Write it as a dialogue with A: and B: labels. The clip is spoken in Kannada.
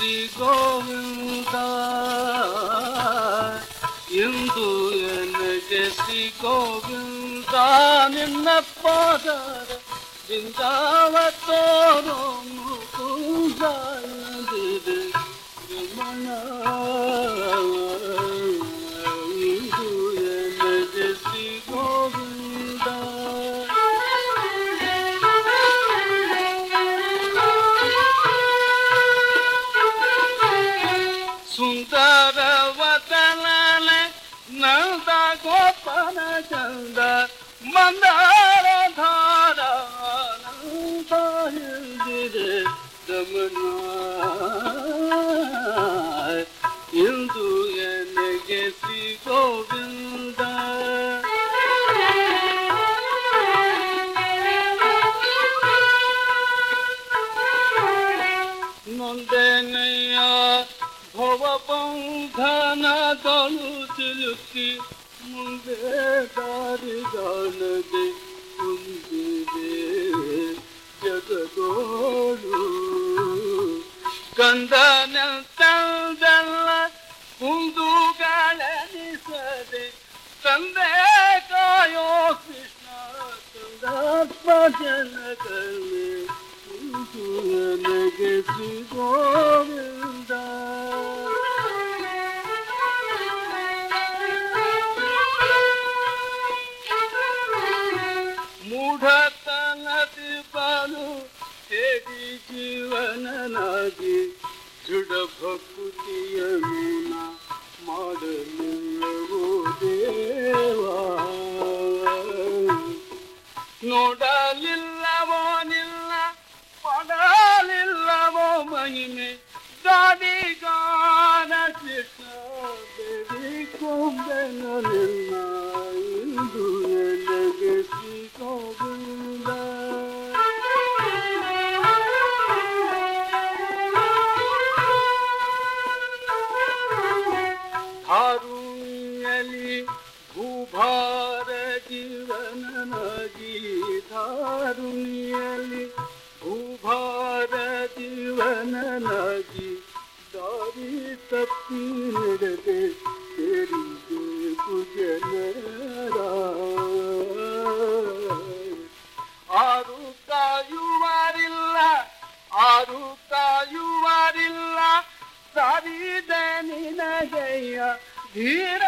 A: Govinda Yindu enne Jesi Govinda Ninne Padar Vindavat Tonon Mutunzai न चंद मंदार धारा न गेसी गोविंदुकी ಮುಂದೆ ದಾರಿಗಾನದೆ ಕುಂದಿದೆ ಜಗದೋಳು. ಕಂದನಂತಲ್ಲ ಕುಂದುಗಳನಿಸದೆ ತಂದೆ ಕಾಯೋ ಕೃಷ್ಣ ತಂದಾತ್ಮ ಜನಕಲ್ಲಿ ಕುಂದು ನನಗೆ ಶ್ರೀ ಜೀವನನಾಗಿ ದೃಢ ಭಕ್ತಿಯ ಮೀನ ಮಾಡಲು ದೇವಾ? ನೋಡಲಿಲ್ಲವೋ ನಿಲ್ಲ ಪಡಲಿಲ್ಲವೋ ಮಹಿಮೆ? ದಾದಿಗಾನ ಧಾರುಣ್ಯಲಿ ಭೂಭಾರ ಜೀವನನಾಗಿ ಧಾರುಣ್ಯಲಿ ಭೂಭಾರ ಜೀವನನಾಗಿ ದಾರಿ ತಪ್ಪಿ ನಡೆದೆ ಸೇರಿದೆ ಕುಜನರ ಆರು ಕಾಯುವರಿಲ್ಲ ಆರು ಕಾಯುವರಿಲ್ಲ ಸಾರಿದ ನಿನಗೆಯ ಧೀರ